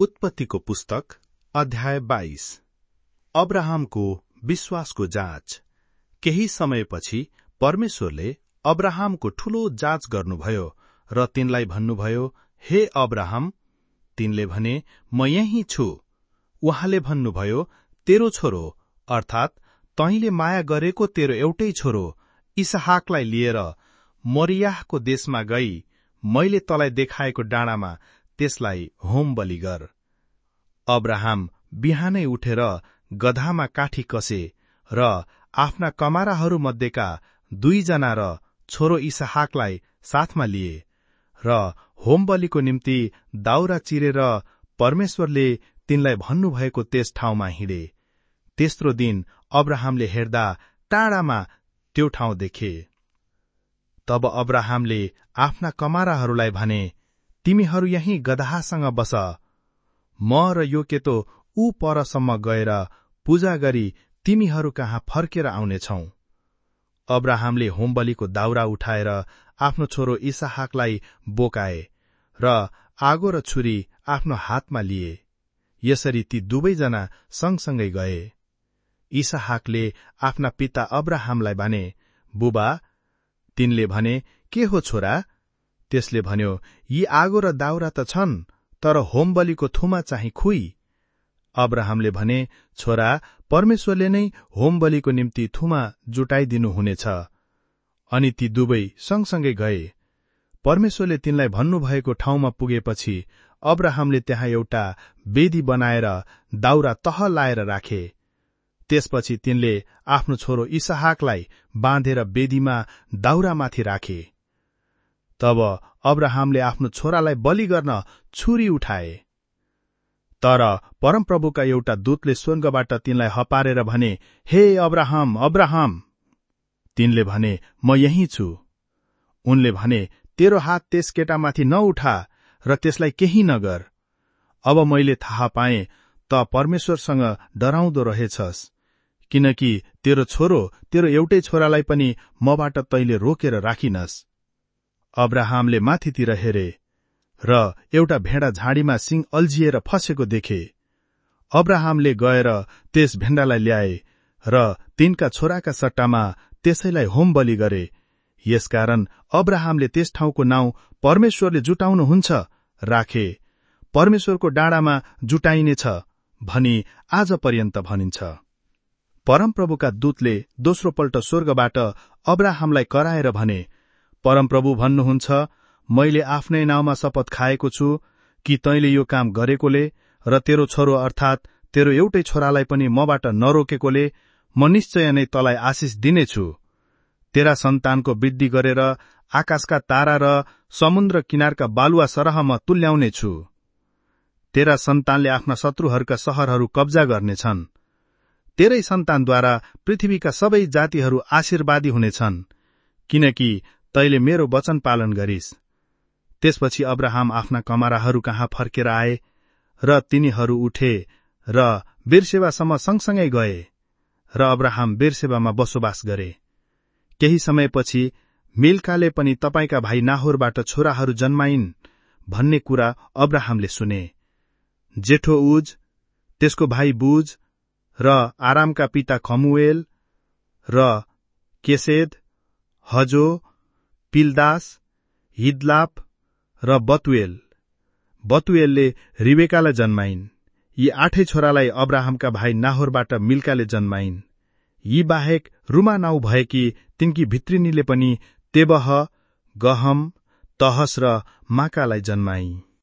उत्पत्तिको पुस्तक अध्याय बाइस। अब्राहमको विश्वासको जाँच। केही समयपछि परमेश्वरले अब्राहमको ठूलो जाँच गर्नुभयो र तिनलाई भन्नुभयो हे अब्राहम तिनले भने म यही छु। उहाँले भन्नुभयो तेरो छोरो अर्थात् तैले माया गरेको तेरो एउटै छोरो इसहाकलाई लिएर मोरियाहको देशमा गई। मैले तलाई देखाएको डाँडामा त्यसलाई होम बलि गर। अब्राहम बिहानै उठेर गधामा काठी कसे र आफ्ना कमाराहरू मध्येका दुईजना र छोरो इसहाकलाई साथमा लिए र होम बलिको निम्ति दाउरा चिरेर परमेश्वरले तिनलाई भन्नुभएको त्यस ठाउँमा हिँडे। तेस्रो दिन अब्राहमले हेर्दा टाढामा त्यो ठाउँ देखे। तब अब्राहमले आफ्ना कमाराहरूलाई भने तिमीहरू यही गधासँग बस। म र यो केतो ऊ परसम्म गएर पूजा गरी तिमीहरू कहाँ फर्केर आउनेछौ। अब्राहमले होमबलीको दाउरा उठाएर आफ्नो छोरो इसहाकलाई बोकाए र आगो र छुरी आफ्नो हातमा लिए। यसरी ती दुवैजना सँगसँगै गए। इसहाकले आफ्ना पिता अब्राहमलाई भने बुबा तिनले भने के हो छोरा? त्यसले भन्यो यी आगो र दाउरा त छन् तर होमबलीको थुमा चाहिँ खुई। अब्राहमले भने छोरा परमेश्वरले नै होमबलीको निम्ति थुमा जुटाइदिनु हुनेछ। अनि ती दुवै सँगसँगै गए। परमेश्वरले तिनलाई भन्नुभएको ठाउँमा पुगेपछि अब्राहमले त्यहाँ एउटा वेदी बनाएर दाउरा तह लाएर राखे। त्यसपछि तिनले आफ्नो छोरो इसहाकलाई बाँधेर वेदीमा दाउरामाथि राखे। तब अब्राहमले आफ्नो छोरालाई बलि गर्न छुरी उठाए। तर परमप्रभुका एउटा दूतले स्वर्गबाट तिनलाई हपारेर भने हे अब्राहम अब्राहम! तिनले भने म यही छु। उनले भने तेरो हात त्यस केटामाथि नउठा र त्यसलाई केही नगर। अब मैले थाहा पाएँ त परमेश्वरसँग डराउँदो रहेछस्। किनकि तेरो छोरो तेरो एउटै छोरालाई पनि मबाट तैले रोकेर राखिनस्। अब्राहमले माथितिर हेरे र एउटा भेडा झाडीमा सिंह अल्झिएर फसेको देखे। अब्राहमले गएर त्यस भेण्डालाई ल्याए र तिनका छोराका सट्टामा त्यसैलाई होम बलि गरे। यसकारण अब्राहमले त्यस ठाउँको नाउँ परमेश्वरले जुटाउनुहुन्छ राखे। परमेश्वरको डाँडामा जुटाइनेछ भनी आज पर्यन्त भनिन्छ। परमप्रभुका दूतले दोस्रो पल्ट स्वर्गबाट अब्राहमलाई कराएर भने परमप्रभु भन्नुहुन्छ मैले आफ्नै नाउँमा शपथ खाएको छु कि तैले यो काम गरेकोले र तेरो छोरो अर्थात् तेरो एउटै छोरालाई पनि मबाट नरोकेकोले म निश्चय नै तलाई आशिष दिनेछु। तेरा सन्तानको वृद्धि गरेर आकाशका तारा र समुद्र किनारका बालुवा सरह म तुल्याउनेछु। तेरा सन्तानले आफ्ना शत्रुहरूका शहरहरू कब्जा गर्नेछन्। तेरै सन्तानद्वारा पृथ्वीका सबै जातिहरू आशीर्वादी हुनेछन् किनकि तैले मेरो वचन पालन गरिस्। त्यसपछि अब्राहम आफ्ना कमाराहरू कहाँ फर्केर आए र तिनीहरू उठे र बिरसेवासम्म सँगसँगै गए र अब्राहम बिरसेवामा बसोबास गरे। केही समयपछि मिल्काले पनि तपाईँका भाइ नाहोरबाट छोराहरू जन्माइन् भन्ने कुरा अब्राहमले सुने। जेठो उज त्यसको भाइ बुज र आरामका पिता खमुएल र केसेद हजो पिलदास हिदलाप र बतुएल। बतुएलले रिबेकालाई जन्माइन्। यी आठै छोरालाई अब्राहमका भाइ नाहोरबाट मिल्काले जन्माइन्। यी बाहेक रुमा नाउ भएकी तिनकी भित्रिनीले पनि तेबह गहम तहस र माकालाई जन्माइन्